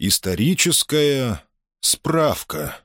Историческая справка.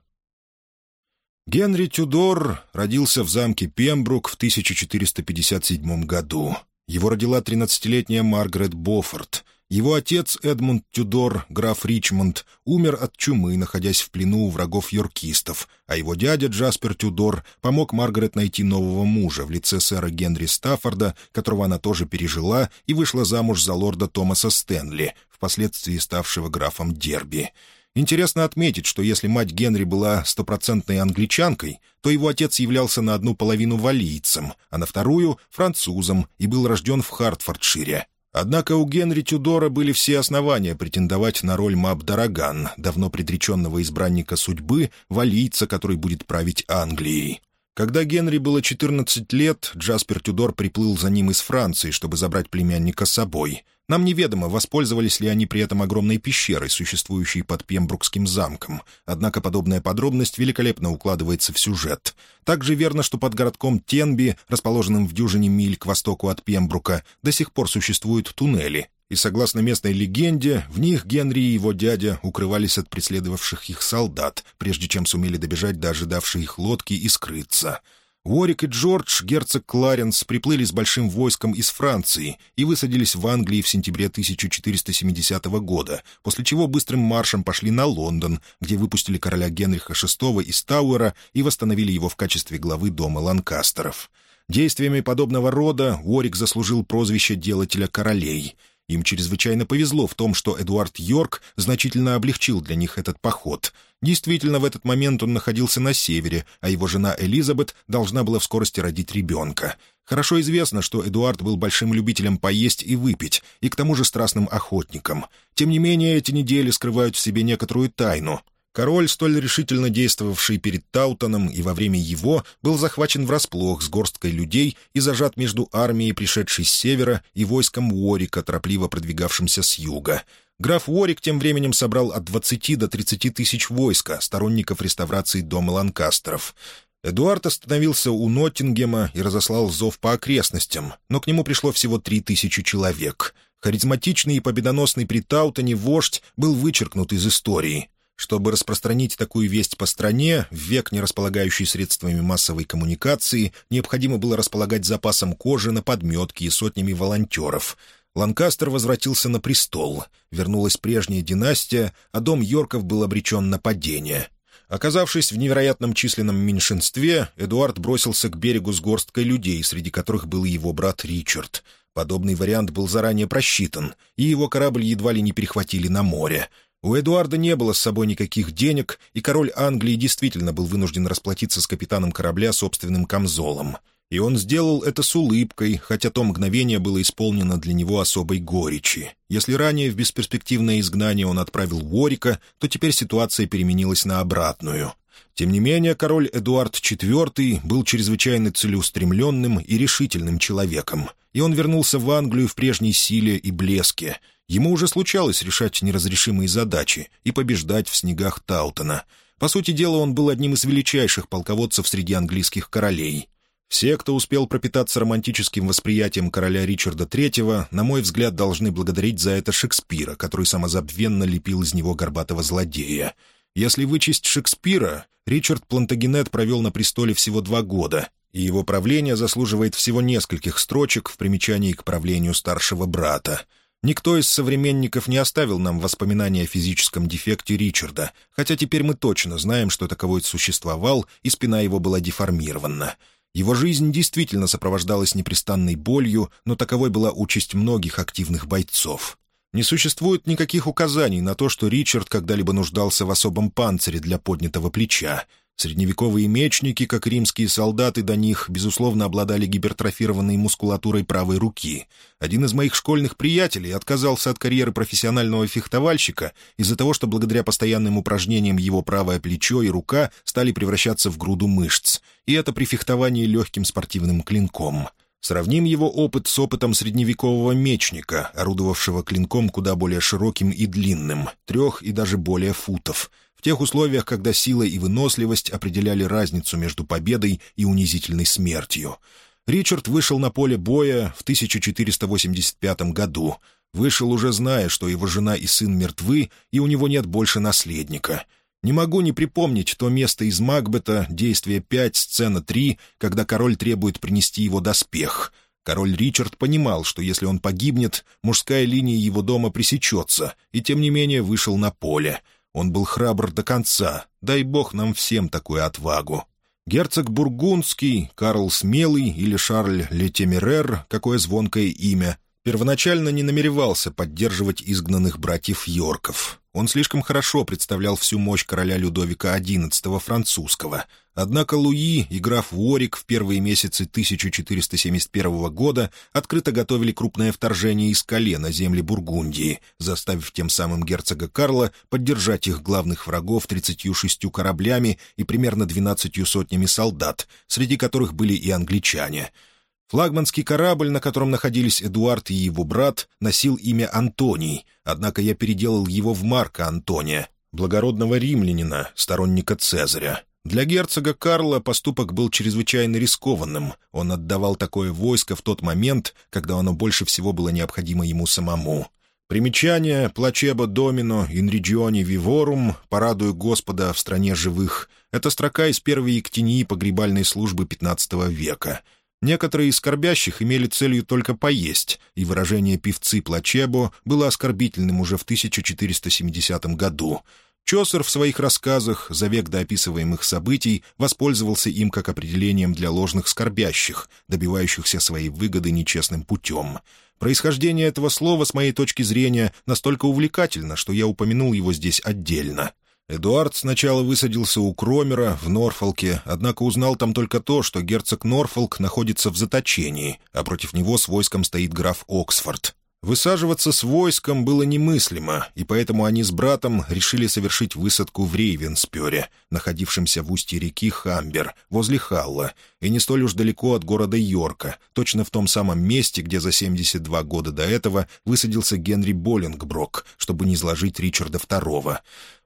Генри Тюдор родился в замке Пембрук в 1457 году. Его родила 13-летняя Маргарет Боффорд. Его отец Эдмунд Тюдор, граф Ричмонд, умер от чумы, находясь в плену у врагов йоркистов, а его дядя Джаспер Тюдор помог Маргарет найти нового мужа в лице сэра Генри Стаффорда, которого она тоже пережила и вышла замуж за лорда Томаса Стэнли, впоследствии ставшего графом Дерби. Интересно отметить, что если мать Генри была стопроцентной англичанкой, то его отец являлся на одну половину валийцем, а на вторую — французом и был рожден в Хартфордшире. Однако у Генри Тюдора были все основания претендовать на роль Маб-Дараган, давно предреченного избранника судьбы, валийца, который будет править Англией. Когда Генри было 14 лет, Джаспер Тюдор приплыл за ним из Франции, чтобы забрать племянника с собой. Нам неведомо, воспользовались ли они при этом огромной пещерой, существующей под Пембрукским замком. Однако подобная подробность великолепно укладывается в сюжет. Также верно, что под городком Тенби, расположенным в дюжине миль к востоку от Пембрука, до сих пор существуют туннели, и, согласно местной легенде, в них Генри и его дядя укрывались от преследовавших их солдат, прежде чем сумели добежать до ожидавшей их лодки и скрыться. Уорик и Джордж, герцог Кларенс, приплыли с большим войском из Франции и высадились в Англии в сентябре 1470 года, после чего быстрым маршем пошли на Лондон, где выпустили короля Генриха VI из Тауэра и восстановили его в качестве главы дома Ланкастеров. Действиями подобного рода Уорик заслужил прозвище «делателя королей», им чрезвычайно повезло в том, что Эдуард Йорк значительно облегчил для них этот поход. Действительно, в этот момент он находился на севере, а его жена Элизабет должна была в скорости родить ребенка. Хорошо известно, что Эдуард был большим любителем поесть и выпить, и к тому же страстным охотником. Тем не менее, эти недели скрывают в себе некоторую тайну, Король, столь решительно действовавший перед Таутоном и во время его, был захвачен врасплох с горсткой людей и зажат между армией, пришедшей с севера, и войском Уорика, торопливо продвигавшимся с юга. Граф Уорик тем временем собрал от 20 до 30 тысяч войска, сторонников реставрации дома Ланкастеров. Эдуард остановился у Ноттингема и разослал зов по окрестностям, но к нему пришло всего три тысячи человек. Харизматичный и победоносный при Таутоне вождь был вычеркнут из истории. Чтобы распространить такую весть по стране, в век не располагающий средствами массовой коммуникации, необходимо было располагать запасом кожи на подметки и сотнями волонтеров. Ланкастер возвратился на престол. Вернулась прежняя династия, а дом Йорков был обречен на падение. Оказавшись в невероятном численном меньшинстве, Эдуард бросился к берегу с горсткой людей, среди которых был его брат Ричард. Подобный вариант был заранее просчитан, и его корабль едва ли не перехватили на море. У Эдуарда не было с собой никаких денег, и король Англии действительно был вынужден расплатиться с капитаном корабля собственным камзолом. И он сделал это с улыбкой, хотя то мгновение было исполнено для него особой горечи. Если ранее в бесперспективное изгнание он отправил Уорика, то теперь ситуация переменилась на обратную. Тем не менее, король Эдуард IV был чрезвычайно целеустремленным и решительным человеком, и он вернулся в Англию в прежней силе и блеске — Ему уже случалось решать неразрешимые задачи и побеждать в снегах Таутона. По сути дела, он был одним из величайших полководцев среди английских королей. Все, кто успел пропитаться романтическим восприятием короля Ричарда III, на мой взгляд, должны благодарить за это Шекспира, который самозабвенно лепил из него горбатого злодея. Если вычесть Шекспира, Ричард Плантагенет провел на престоле всего два года, и его правление заслуживает всего нескольких строчек в примечании к правлению старшего брата — Никто из современников не оставил нам воспоминания о физическом дефекте Ричарда, хотя теперь мы точно знаем, что таковой существовал, и спина его была деформирована. Его жизнь действительно сопровождалась непрестанной болью, но таковой была участь многих активных бойцов. Не существует никаких указаний на то, что Ричард когда-либо нуждался в особом панцире для поднятого плеча — Средневековые мечники, как римские солдаты до них, безусловно, обладали гипертрофированной мускулатурой правой руки. Один из моих школьных приятелей отказался от карьеры профессионального фехтовальщика из-за того, что благодаря постоянным упражнениям его правое плечо и рука стали превращаться в груду мышц, и это при фехтовании легким спортивным клинком. Сравним его опыт с опытом средневекового мечника, орудовавшего клинком куда более широким и длинным, трех и даже более футов — тех условиях, когда сила и выносливость определяли разницу между победой и унизительной смертью. Ричард вышел на поле боя в 1485 году. Вышел уже зная, что его жена и сын мертвы, и у него нет больше наследника. Не могу не припомнить то место из Макбета, действие 5, сцена 3, когда король требует принести его доспех. Король Ричард понимал, что если он погибнет, мужская линия его дома пресечется, и тем не менее вышел на поле. Он был храбр до конца, дай бог нам всем такую отвагу. Герцог Бургундский, Карл Смелый или Шарль Летемерер, какое звонкое имя, первоначально не намеревался поддерживать изгнанных братьев Йорков. Он слишком хорошо представлял всю мощь короля Людовика XI французского. Однако Луи и граф Уорик в первые месяцы 1471 года открыто готовили крупное вторжение из Кале на земли Бургундии, заставив тем самым герцога Карла поддержать их главных врагов 36 кораблями и примерно 12 сотнями солдат, среди которых были и англичане — Флагманский корабль, на котором находились Эдуард и его брат, носил имя Антоний, однако я переделал его в Марка Антония, благородного римлянина, сторонника Цезаря. Для герцога Карла поступок был чрезвычайно рискованным. Он отдавал такое войско в тот момент, когда оно больше всего было необходимо ему самому. Примечание «Плачебо домино ин регионе виворум» «Порадую Господа в стране живых» — это строка из первой Ектении погребальной службы XV века — Некоторые из скорбящих имели целью только поесть, и выражение «певцы плачебо» было оскорбительным уже в 1470 году. Чосер в своих рассказах за век до описываемых событий воспользовался им как определением для ложных скорбящих, добивающихся своей выгоды нечестным путем. Происхождение этого слова, с моей точки зрения, настолько увлекательно, что я упомянул его здесь отдельно. Эдуард сначала высадился у Кромера в Норфолке, однако узнал там только то, что герцог Норфолк находится в заточении, а против него с войском стоит граф Оксфорд. Высаживаться с войском было немыслимо, и поэтому они с братом решили совершить высадку в Рейвенспёре, находившемся в устье реки Хамбер, возле Халла, и не столь уж далеко от города Йорка, точно в том самом месте, где за 72 года до этого высадился Генри Боллингброк, чтобы не изложить Ричарда II.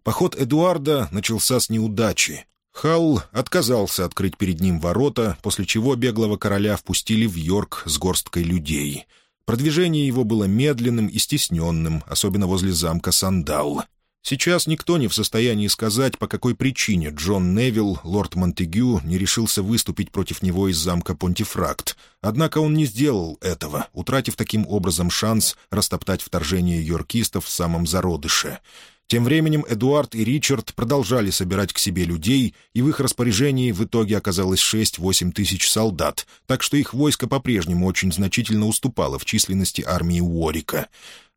Поход Эдуарда начался с неудачи. Халл отказался открыть перед ним ворота, после чего беглого короля впустили в Йорк с горсткой людей — Продвижение его было медленным и стесненным, особенно возле замка Сандал. Сейчас никто не в состоянии сказать, по какой причине Джон Невилл, лорд Монтегю, не решился выступить против него из замка Понтифракт. Однако он не сделал этого, утратив таким образом шанс растоптать вторжение йоркистов в самом зародыше. Тем временем Эдуард и Ричард продолжали собирать к себе людей, и в их распоряжении в итоге оказалось 6-8 тысяч солдат, так что их войско по-прежнему очень значительно уступало в численности армии Уорика.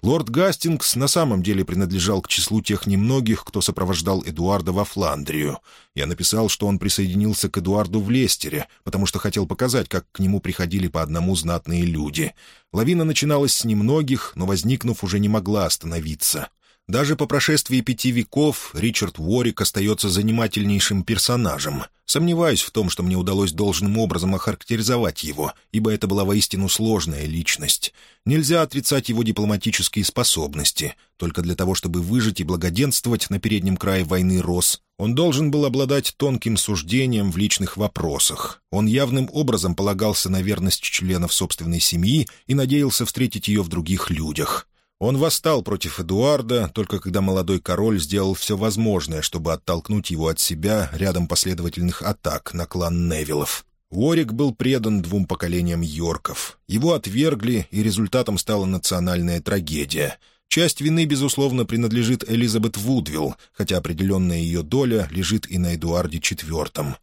Лорд Гастингс на самом деле принадлежал к числу тех немногих, кто сопровождал Эдуарда во Фландрию. Я написал, что он присоединился к Эдуарду в Лестере, потому что хотел показать, как к нему приходили по одному знатные люди. Лавина начиналась с немногих, но, возникнув, уже не могла остановиться. Даже по прошествии пяти веков Ричард Уорик остается занимательнейшим персонажем. Сомневаюсь в том, что мне удалось должным образом охарактеризовать его, ибо это была воистину сложная личность. Нельзя отрицать его дипломатические способности. Только для того, чтобы выжить и благоденствовать на переднем крае войны Рос, он должен был обладать тонким суждением в личных вопросах. Он явным образом полагался на верность членов собственной семьи и надеялся встретить ее в других людях. Он восстал против Эдуарда, только когда молодой король сделал все возможное, чтобы оттолкнуть его от себя рядом последовательных атак на клан Невилов. Уорик был предан двум поколениям Йорков. Его отвергли, и результатом стала национальная трагедия. Часть вины, безусловно, принадлежит Элизабет Вудвилл, хотя определенная ее доля лежит и на Эдуарде IV.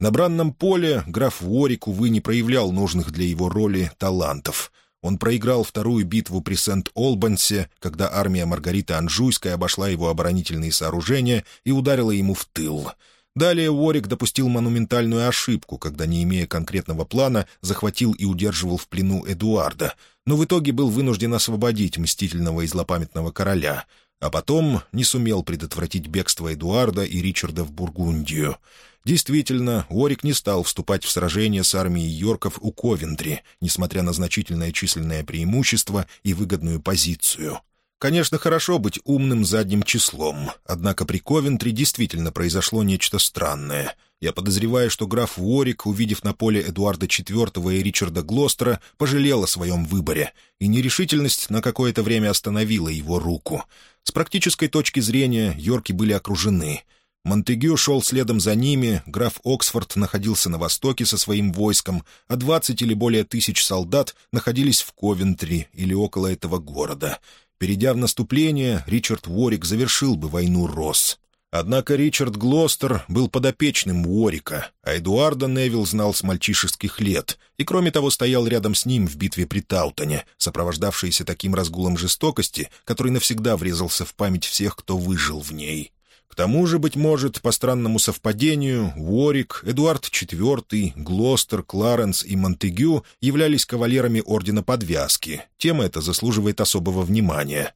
На бранном поле граф Уорик, увы, не проявлял нужных для его роли талантов — он проиграл вторую битву при Сент-Олбансе, когда армия Маргариты Анжуйской обошла его оборонительные сооружения и ударила ему в тыл. Далее Уорик допустил монументальную ошибку, когда, не имея конкретного плана, захватил и удерживал в плену Эдуарда, но в итоге был вынужден освободить мстительного и злопамятного короля, а потом не сумел предотвратить бегство Эдуарда и Ричарда в Бургундию — Действительно, Уорик не стал вступать в сражение с армией Йорков у Ковентри, несмотря на значительное численное преимущество и выгодную позицию. Конечно, хорошо быть умным задним числом, однако при Ковентри действительно произошло нечто странное. Я подозреваю, что граф Уорик, увидев на поле Эдуарда IV и Ричарда Глостера, пожалел о своем выборе, и нерешительность на какое-то время остановила его руку. С практической точки зрения Йорки были окружены. Монтегю шел следом за ними, граф Оксфорд находился на востоке со своим войском, а двадцать или более тысяч солдат находились в Ковентри или около этого города. Перейдя в наступление, Ричард Уорик завершил бы войну Росс. Однако Ричард Глостер был подопечным Уорика, а Эдуарда Невилл знал с мальчишеских лет, и, кроме того, стоял рядом с ним в битве при Таутоне, сопровождавшейся таким разгулом жестокости, который навсегда врезался в память всех, кто выжил в ней. К тому же, быть может, по странному совпадению, Уорик, Эдуард IV, Глостер, Кларенс и Монтегю являлись кавалерами Ордена Подвязки. Тема эта заслуживает особого внимания.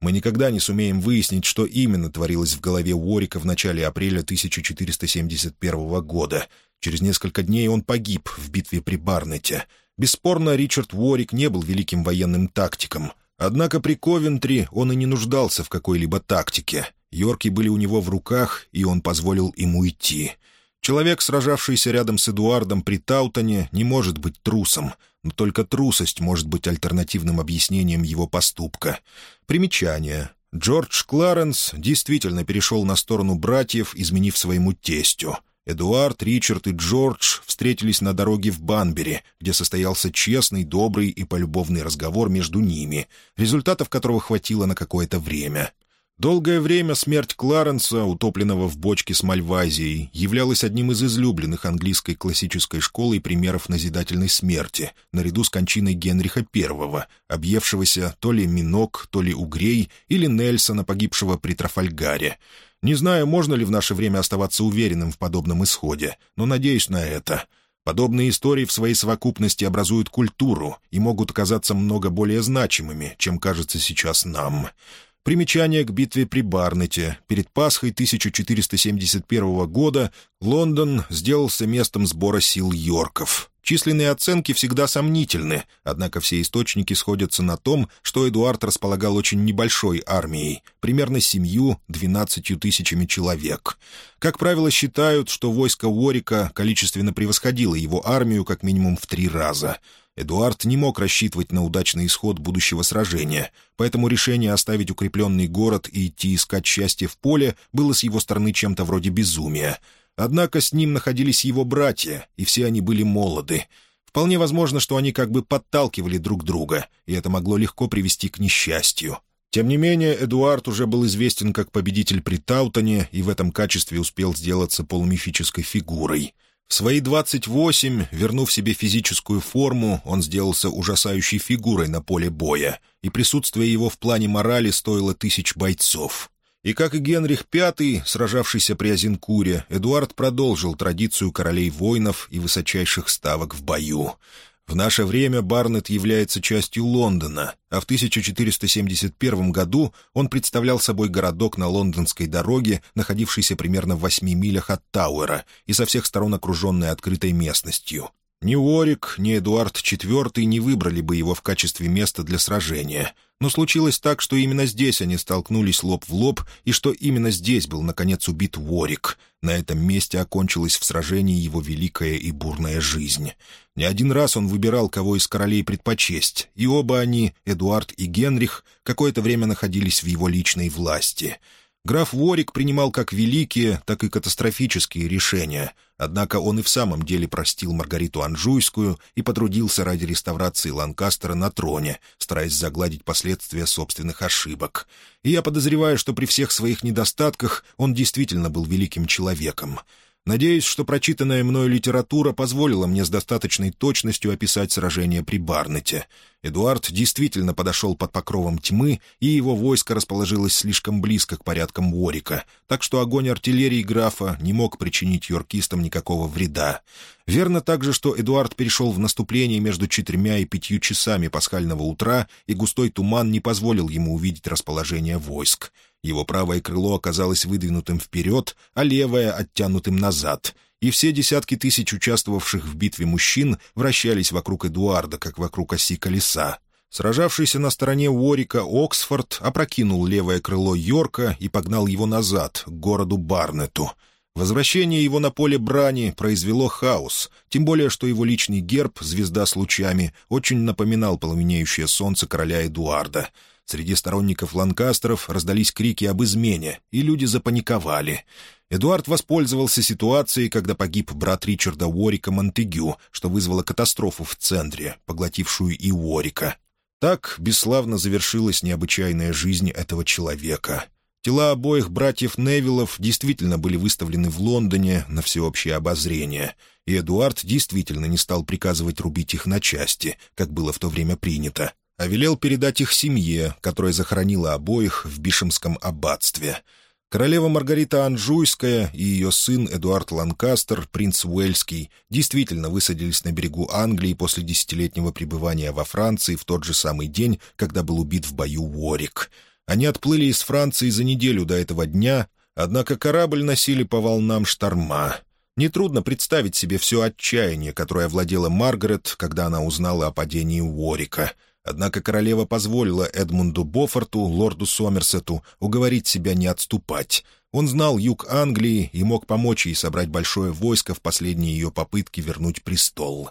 Мы никогда не сумеем выяснить, что именно творилось в голове Уорика в начале апреля 1471 года. Через несколько дней он погиб в битве при Барнете. Бесспорно, Ричард Уорик не был великим военным тактиком. Однако при Ковентри он и не нуждался в какой-либо тактике — Йорки были у него в руках, и он позволил им уйти. Человек, сражавшийся рядом с Эдуардом при Таутоне, не может быть трусом, но только трусость может быть альтернативным объяснением его поступка. Примечание. Джордж Кларенс действительно перешел на сторону братьев, изменив своему тестю. Эдуард, Ричард и Джордж встретились на дороге в Банбери, где состоялся честный, добрый и полюбовный разговор между ними, результатов которого хватило на какое-то время. Долгое время смерть Кларенса, утопленного в бочке с мальвазией, являлась одним из излюбленных английской классической школой примеров назидательной смерти, наряду с кончиной Генриха I, объевшегося то ли Минок, то ли Угрей, или Нельсона, погибшего при Трафальгаре. Не знаю, можно ли в наше время оставаться уверенным в подобном исходе, но надеюсь на это. Подобные истории в своей совокупности образуют культуру и могут оказаться много более значимыми, чем кажется сейчас нам. Примечание к битве при Барнете. Перед Пасхой 1471 года Лондон сделался местом сбора сил Йорков. Численные оценки всегда сомнительны, однако все источники сходятся на том, что Эдуард располагал очень небольшой армией, примерно семью-двенадцатью тысячами человек. Как правило, считают, что войско Уорика количественно превосходило его армию как минимум в три раза — Эдуард не мог рассчитывать на удачный исход будущего сражения, поэтому решение оставить укрепленный город и идти искать счастье в поле было с его стороны чем-то вроде безумия. Однако с ним находились его братья, и все они были молоды. Вполне возможно, что они как бы подталкивали друг друга, и это могло легко привести к несчастью. Тем не менее, Эдуард уже был известен как победитель при Таутоне и в этом качестве успел сделаться полумифической фигурой — в свои 28, вернув себе физическую форму, он сделался ужасающей фигурой на поле боя, и присутствие его в плане морали стоило тысяч бойцов. И как и Генрих V, сражавшийся при Азенкуре, Эдуард продолжил традицию королей-воинов и высочайших ставок в бою. В наше время Барнетт является частью Лондона, а в 1471 году он представлял собой городок на лондонской дороге, находившийся примерно в восьми милях от Тауэра и со всех сторон окруженный открытой местностью. Ни Уорик, ни Эдуард IV не выбрали бы его в качестве места для сражения. Но случилось так, что именно здесь они столкнулись лоб в лоб, и что именно здесь был, наконец, убит Уорик. На этом месте окончилась в сражении его великая и бурная жизнь. Не один раз он выбирал, кого из королей предпочесть, и оба они, Эдуард и Генрих, какое-то время находились в его личной власти — Граф Ворик принимал как великие, так и катастрофические решения, однако он и в самом деле простил Маргариту Анжуйскую и потрудился ради реставрации Ланкастера на троне, стараясь загладить последствия собственных ошибок. И я подозреваю, что при всех своих недостатках он действительно был великим человеком — Надеюсь, что прочитанная мною литература позволила мне с достаточной точностью описать сражение при Барнете. Эдуард действительно подошел под покровом тьмы, и его войско расположилось слишком близко к порядкам Уорика, так что огонь артиллерии графа не мог причинить йоркистам никакого вреда. Верно также, что Эдуард перешел в наступление между четырьмя и пятью часами пасхального утра, и густой туман не позволил ему увидеть расположение войск. Его правое крыло оказалось выдвинутым вперед, а левое — оттянутым назад, и все десятки тысяч участвовавших в битве мужчин вращались вокруг Эдуарда, как вокруг оси колеса. Сражавшийся на стороне Уорика Оксфорд опрокинул левое крыло Йорка и погнал его назад, к городу Барнету. Возвращение его на поле брани произвело хаос, тем более что его личный герб, звезда с лучами, очень напоминал пламенеющее солнце короля Эдуарда. Среди сторонников Ланкастеров раздались крики об измене, и люди запаниковали. Эдуард воспользовался ситуацией, когда погиб брат Ричарда Уорика Монтегю, что вызвало катастрофу в центре, поглотившую и Уорика. Так бесславно завершилась необычайная жизнь этого человека — Тела обоих братьев Невиллов действительно были выставлены в Лондоне на всеобщее обозрение, и Эдуард действительно не стал приказывать рубить их на части, как было в то время принято, а велел передать их семье, которая захоронила обоих в Бишемском аббатстве. Королева Маргарита Анжуйская и ее сын Эдуард Ланкастер, принц Уэльский, действительно высадились на берегу Англии после десятилетнего пребывания во Франции в тот же самый день, когда был убит в бою Уорик — они отплыли из Франции за неделю до этого дня, однако корабль носили по волнам шторма. Нетрудно представить себе все отчаяние, которое овладело Маргарет, когда она узнала о падении Уорика. Однако королева позволила Эдмунду Бофорту, лорду Сомерсету, уговорить себя не отступать. Он знал юг Англии и мог помочь ей собрать большое войско в последние ее попытки вернуть престол.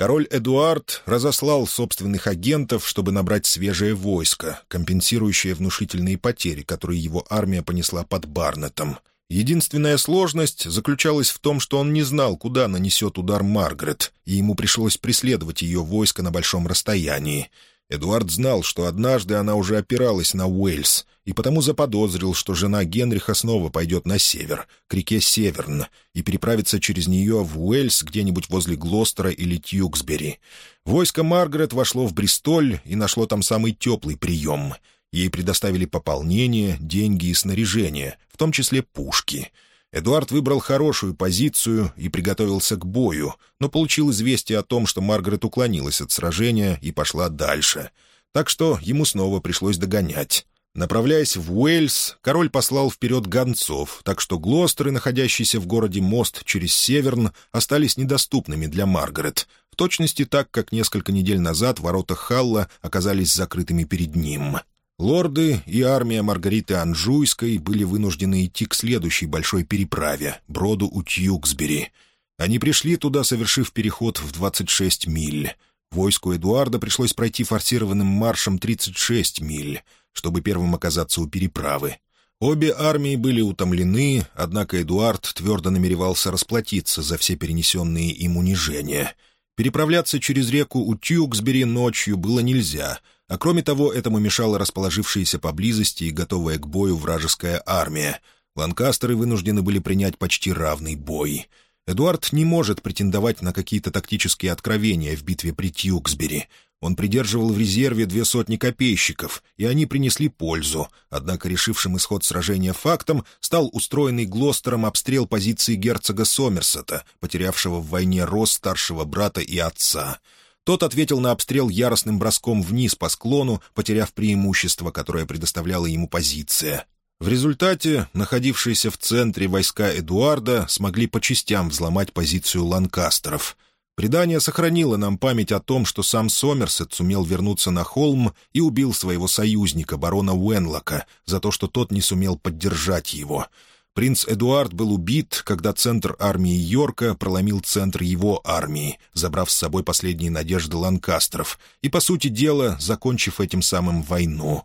Король Эдуард разослал собственных агентов, чтобы набрать свежее войско, компенсирующее внушительные потери, которые его армия понесла под Барнетом. Единственная сложность заключалась в том, что он не знал, куда нанесет удар Маргарет, и ему пришлось преследовать ее войско на большом расстоянии. Эдуард знал, что однажды она уже опиралась на Уэльс, и потому заподозрил, что жена Генриха снова пойдет на север, к реке Северн, и переправится через нее в Уэльс где-нибудь возле Глостера или Тьюксбери. Войско Маргарет вошло в Бристоль и нашло там самый теплый прием. Ей предоставили пополнение, деньги и снаряжение, в том числе пушки — Эдуард выбрал хорошую позицию и приготовился к бою, но получил известие о том, что Маргарет уклонилась от сражения и пошла дальше. Так что ему снова пришлось догонять. Направляясь в Уэльс, король послал вперед гонцов, так что Глостеры, находящиеся в городе мост через Северн, остались недоступными для Маргарет, в точности так, как несколько недель назад ворота Халла оказались закрытыми перед ним. Лорды и армия Маргариты Анжуйской были вынуждены идти к следующей большой переправе, броду у Тьюксбери. Они пришли туда, совершив переход в 26 миль. Войску Эдуарда пришлось пройти форсированным маршем 36 миль, чтобы первым оказаться у переправы. Обе армии были утомлены, однако Эдуард твердо намеревался расплатиться за все перенесенные им унижения. Переправляться через реку у Тьюксбери ночью было нельзя — а кроме того, этому мешала расположившаяся поблизости и готовая к бою вражеская армия. Ланкастеры вынуждены были принять почти равный бой. Эдуард не может претендовать на какие-то тактические откровения в битве при Тьюксбери. Он придерживал в резерве две сотни копейщиков, и они принесли пользу. Однако решившим исход сражения фактом стал устроенный Глостером обстрел позиции герцога Сомерсета, потерявшего в войне рост старшего брата и отца — тот ответил на обстрел яростным броском вниз по склону, потеряв преимущество, которое предоставляла ему позиция. В результате находившиеся в центре войска Эдуарда смогли по частям взломать позицию ланкастеров. Предание сохранило нам память о том, что сам Сомерсет сумел вернуться на холм и убил своего союзника, барона Уэнлока, за то, что тот не сумел поддержать его — Принц Эдуард был убит, когда центр армии Йорка проломил центр его армии, забрав с собой последние надежды ланкастеров, и, по сути дела, закончив этим самым войну.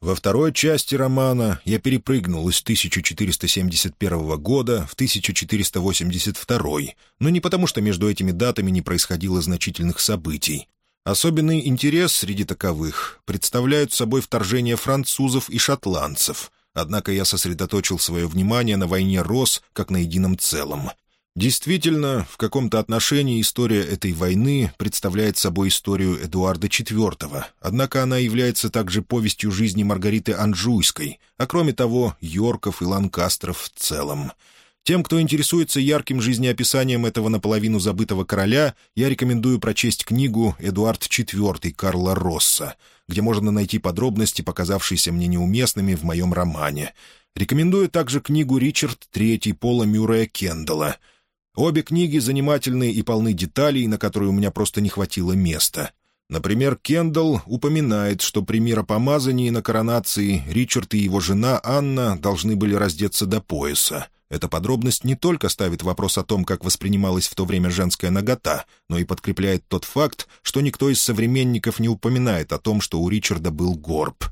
Во второй части романа я перепрыгнул из 1471 года в 1482, но не потому, что между этими датами не происходило значительных событий. Особенный интерес среди таковых представляют собой вторжение французов и шотландцев — однако я сосредоточил свое внимание на войне Рос как на едином целом. Действительно, в каком-то отношении история этой войны представляет собой историю Эдуарда IV, однако она является также повестью жизни Маргариты Анжуйской, а кроме того, Йорков и Ланкастров в целом. Тем, кто интересуется ярким жизнеописанием этого наполовину забытого короля, я рекомендую прочесть книгу «Эдуард IV» Карла Росса — где можно найти подробности, показавшиеся мне неуместными в моем романе. Рекомендую также книгу «Ричард III» Пола Мюррея Кендалла. Обе книги занимательны и полны деталей, на которые у меня просто не хватило места. Например, Кендалл упоминает, что при миропомазании на коронации Ричард и его жена Анна должны были раздеться до пояса. Эта подробность не только ставит вопрос о том, как воспринималась в то время женская нагота, но и подкрепляет тот факт, что никто из современников не упоминает о том, что у Ричарда был горб.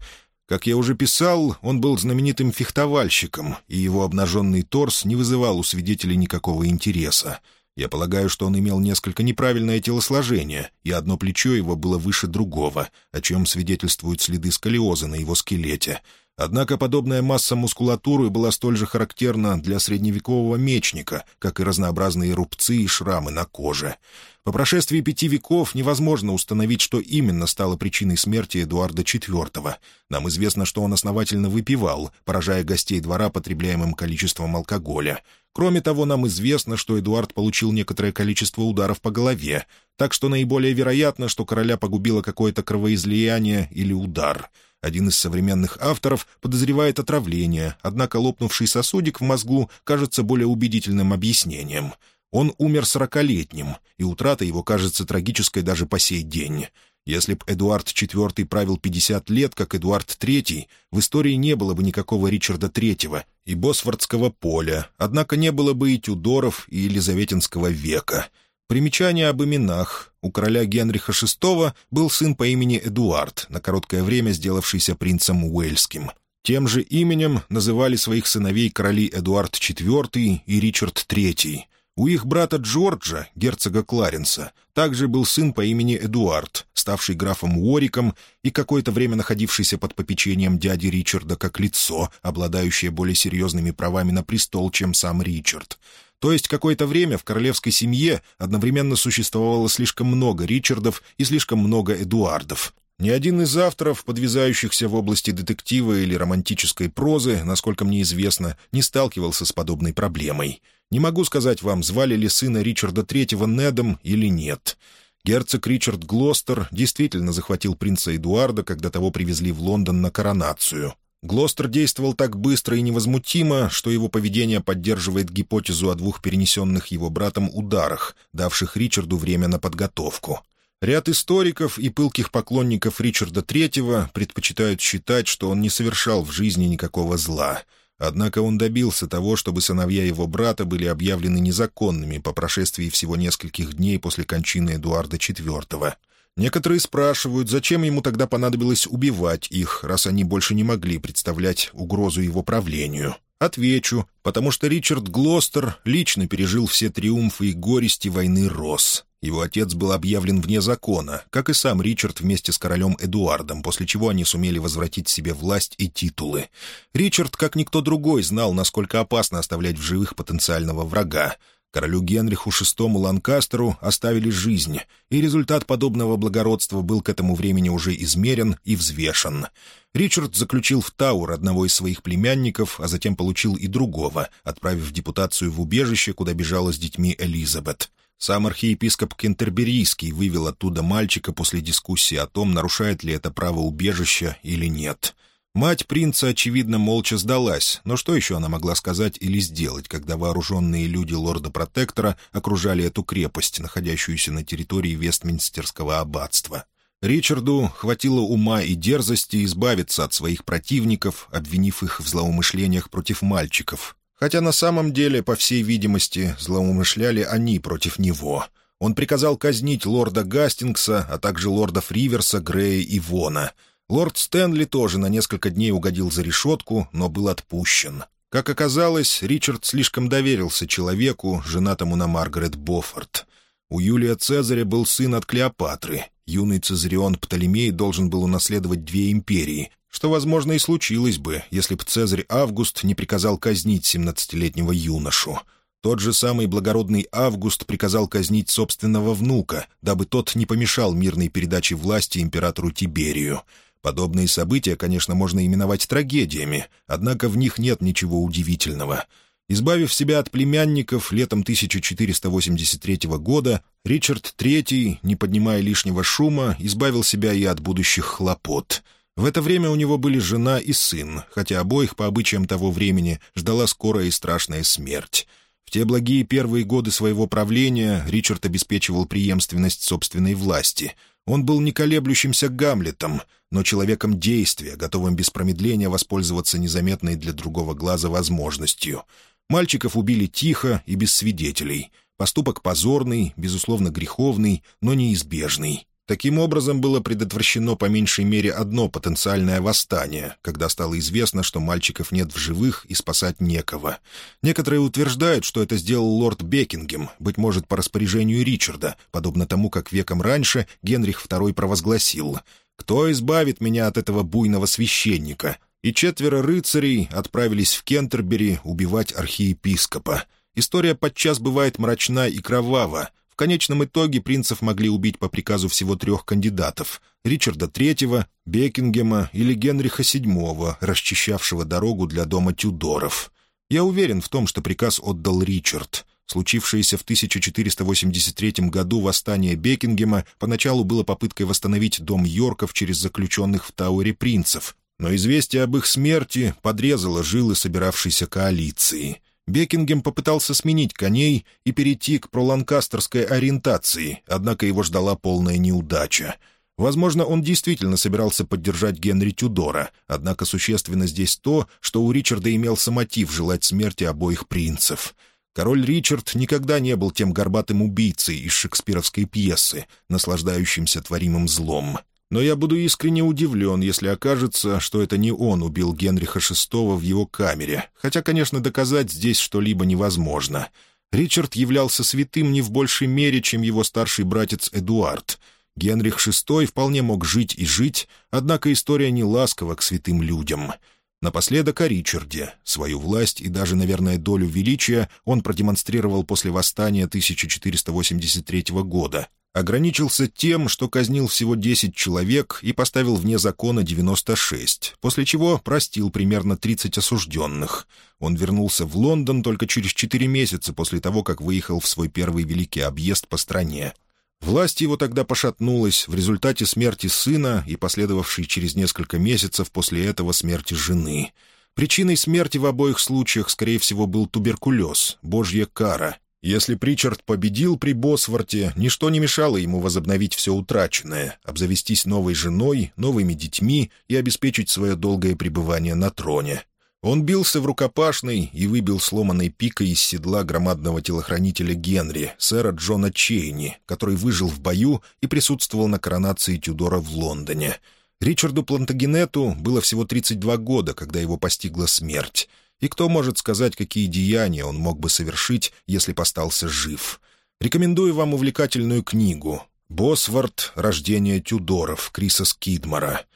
Как я уже писал, он был знаменитым фехтовальщиком, и его обнаженный торс не вызывал у свидетелей никакого интереса. Я полагаю, что он имел несколько неправильное телосложение, и одно плечо его было выше другого, о чем свидетельствуют следы сколиоза на его скелете. Однако подобная масса мускулатуры была столь же характерна для средневекового мечника, как и разнообразные рубцы и шрамы на коже. По прошествии пяти веков невозможно установить, что именно стало причиной смерти Эдуарда IV. Нам известно, что он основательно выпивал, поражая гостей двора потребляемым количеством алкоголя. Кроме того, нам известно, что Эдуард получил некоторое количество ударов по голове, так что наиболее вероятно, что короля погубило какое-то кровоизлияние или удар. Один из современных авторов подозревает отравление, однако лопнувший сосудик в мозгу кажется более убедительным объяснением. Он умер сорокалетним, и утрата его кажется трагической даже по сей день. Если б Эдуард IV правил 50 лет, как Эдуард III, в истории не было бы никакого Ричарда III и Босфордского поля, однако не было бы и Тюдоров, и Елизаветинского века. Примечание об именах. У короля Генриха VI был сын по имени Эдуард, на короткое время сделавшийся принцем Уэльским. Тем же именем называли своих сыновей короли Эдуард IV и Ричард III. У их брата Джорджа, герцога Кларенса, также был сын по имени Эдуард, ставший графом Уориком и какое-то время находившийся под попечением дяди Ричарда как лицо, обладающее более серьезными правами на престол, чем сам Ричард. То есть какое-то время в королевской семье одновременно существовало слишком много Ричардов и слишком много Эдуардов. Ни один из авторов, подвязающихся в области детектива или романтической прозы, насколько мне известно, не сталкивался с подобной проблемой. Не могу сказать вам, звали ли сына Ричарда III Недом или нет. Герцог Ричард Глостер действительно захватил принца Эдуарда, когда того привезли в Лондон на коронацию. Глостер действовал так быстро и невозмутимо, что его поведение поддерживает гипотезу о двух перенесенных его братом ударах, давших Ричарду время на подготовку. Ряд историков и пылких поклонников Ричарда III предпочитают считать, что он не совершал в жизни никакого зла. Однако он добился того, чтобы сыновья его брата были объявлены незаконными по прошествии всего нескольких дней после кончины Эдуарда IV. Некоторые спрашивают, зачем ему тогда понадобилось убивать их, раз они больше не могли представлять угрозу его правлению. Отвечу, потому что Ричард Глостер лично пережил все триумфы и горести войны Рос. Его отец был объявлен вне закона, как и сам Ричард вместе с королем Эдуардом, после чего они сумели возвратить себе власть и титулы. Ричард, как никто другой, знал, насколько опасно оставлять в живых потенциального врага. Королю Генриху VI Ланкастеру оставили жизнь, и результат подобного благородства был к этому времени уже измерен и взвешен. Ричард заключил в Таур одного из своих племянников, а затем получил и другого, отправив депутацию в убежище, куда бежала с детьми Элизабет. Сам архиепископ Кентерберийский вывел оттуда мальчика после дискуссии о том, нарушает ли это право убежища или нет — Мать принца, очевидно, молча сдалась, но что еще она могла сказать или сделать, когда вооруженные люди лорда-протектора окружали эту крепость, находящуюся на территории Вестминстерского аббатства? Ричарду хватило ума и дерзости избавиться от своих противников, обвинив их в злоумышлениях против мальчиков. Хотя на самом деле, по всей видимости, злоумышляли они против него. Он приказал казнить лорда Гастингса, а также лордов Риверса, Грея и Вона — Лорд Стэнли тоже на несколько дней угодил за решетку, но был отпущен. Как оказалось, Ричард слишком доверился человеку, женатому на Маргарет Боффорд. У Юлия Цезаря был сын от Клеопатры. Юный Цезарион Птолемей должен был унаследовать две империи, что, возможно, и случилось бы, если бы Цезарь Август не приказал казнить семнадцатилетнего юношу. Тот же самый благородный Август приказал казнить собственного внука, дабы тот не помешал мирной передаче власти императору Тиберию — Подобные события, конечно, можно именовать трагедиями, однако в них нет ничего удивительного. Избавив себя от племянников летом 1483 года, Ричард III, не поднимая лишнего шума, избавил себя и от будущих хлопот. В это время у него были жена и сын, хотя обоих по обычаям того времени ждала скорая и страшная смерть. В те благие первые годы своего правления Ричард обеспечивал преемственность собственной власти — он был не колеблющимся Гамлетом, но человеком действия, готовым без промедления воспользоваться незаметной для другого глаза возможностью. Мальчиков убили тихо и без свидетелей. Поступок позорный, безусловно греховный, но неизбежный. Таким образом было предотвращено по меньшей мере одно потенциальное восстание, когда стало известно, что мальчиков нет в живых и спасать некого. Некоторые утверждают, что это сделал лорд Бекингем, быть может, по распоряжению Ричарда, подобно тому, как веком раньше Генрих II провозгласил «Кто избавит меня от этого буйного священника?» И четверо рыцарей отправились в Кентербери убивать архиепископа. История подчас бывает мрачна и кровава, конечном итоге принцев могли убить по приказу всего трех кандидатов — Ричарда III, Бекингема или Генриха VII, расчищавшего дорогу для дома Тюдоров. Я уверен в том, что приказ отдал Ричард. Случившееся в 1483 году восстание Бекингема поначалу было попыткой восстановить дом Йорков через заключенных в Тауэре принцев, но известие об их смерти подрезало жилы собиравшейся коалиции — Бекингем попытался сменить коней и перейти к проланкастерской ориентации, однако его ждала полная неудача. Возможно, он действительно собирался поддержать Генри Тюдора, однако существенно здесь то, что у Ричарда имелся мотив желать смерти обоих принцев. Король Ричард никогда не был тем горбатым убийцей из шекспировской пьесы, наслаждающимся творимым злом. Но я буду искренне удивлен, если окажется, что это не он убил Генриха VI в его камере, хотя, конечно, доказать здесь что-либо невозможно. Ричард являлся святым не в большей мере, чем его старший братец Эдуард. Генрих VI вполне мог жить и жить, однако история не ласкова к святым людям. Напоследок о Ричарде. Свою власть и даже, наверное, долю величия он продемонстрировал после восстания 1483 года, ограничился тем, что казнил всего 10 человек и поставил вне закона 96, после чего простил примерно 30 осужденных. Он вернулся в Лондон только через 4 месяца после того, как выехал в свой первый великий объезд по стране. Власть его тогда пошатнулась в результате смерти сына и последовавшей через несколько месяцев после этого смерти жены. Причиной смерти в обоих случаях, скорее всего, был туберкулез, божья кара, если Причард победил при Босворте, ничто не мешало ему возобновить все утраченное, обзавестись новой женой, новыми детьми и обеспечить свое долгое пребывание на троне. Он бился в рукопашной и выбил сломанной пикой из седла громадного телохранителя Генри, сэра Джона Чейни, который выжил в бою и присутствовал на коронации Тюдора в Лондоне. Ричарду Плантагенету было всего 32 года, когда его постигла смерть. И кто может сказать, какие деяния он мог бы совершить, если постался жив? Рекомендую вам увлекательную книгу «Босворд. Рождение Тюдоров» Криса Скидмара.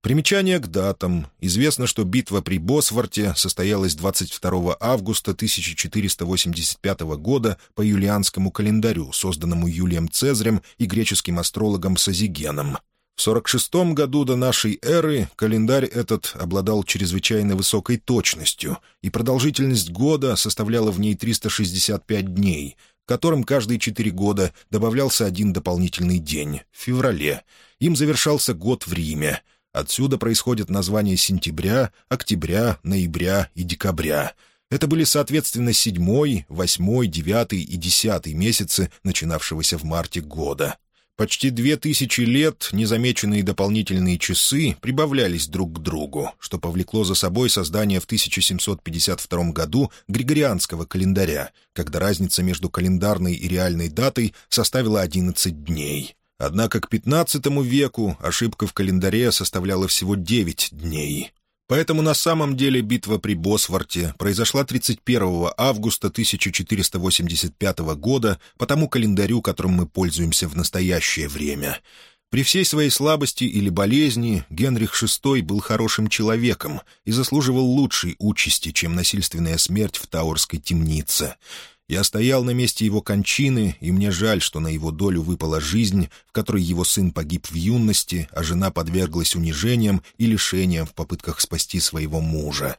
Примечание к датам. Известно, что битва при Босворте состоялась 22 августа 1485 года по юлианскому календарю, созданному Юлием Цезарем и греческим астрологом Созигеном. В 46 году до нашей эры календарь этот обладал чрезвычайно высокой точностью, и продолжительность года составляла в ней 365 дней, которым каждые четыре года добавлялся один дополнительный день — в феврале. Им завершался год в Риме. Отсюда происходят названия сентября, октября, ноября и декабря. Это были, соответственно, седьмой, восьмой, девятый и десятый месяцы начинавшегося в марте года. Почти две тысячи лет незамеченные дополнительные часы прибавлялись друг к другу, что повлекло за собой создание в 1752 году Григорианского календаря, когда разница между календарной и реальной датой составила 11 дней. Однако к XV веку ошибка в календаре составляла всего 9 дней. Поэтому на самом деле битва при Босворте произошла 31 августа 1485 года по тому календарю, которым мы пользуемся в настоящее время. При всей своей слабости или болезни Генрих VI был хорошим человеком и заслуживал лучшей участи, чем насильственная смерть в Таурской темнице. Я стоял на месте его кончины, и мне жаль, что на его долю выпала жизнь, в которой его сын погиб в юности, а жена подверглась унижениям и лишениям в попытках спасти своего мужа.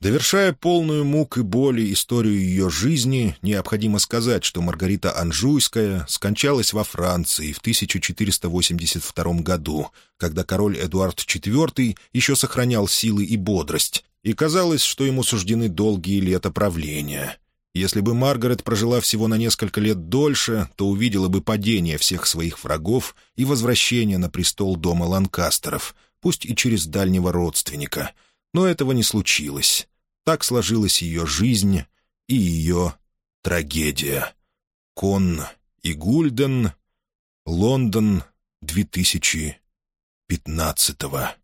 Довершая полную мук и боли историю ее жизни, необходимо сказать, что Маргарита Анжуйская скончалась во Франции в 1482 году, когда король Эдуард IV еще сохранял силы и бодрость, и казалось, что ему суждены долгие лета правления. Если бы Маргарет прожила всего на несколько лет дольше, то увидела бы падение всех своих врагов и возвращение на престол дома Ланкастеров, пусть и через дальнего родственника. Но этого не случилось. Так сложилась ее жизнь, и ее трагедия. Кон и Гульден, Лондон, 2015 -го.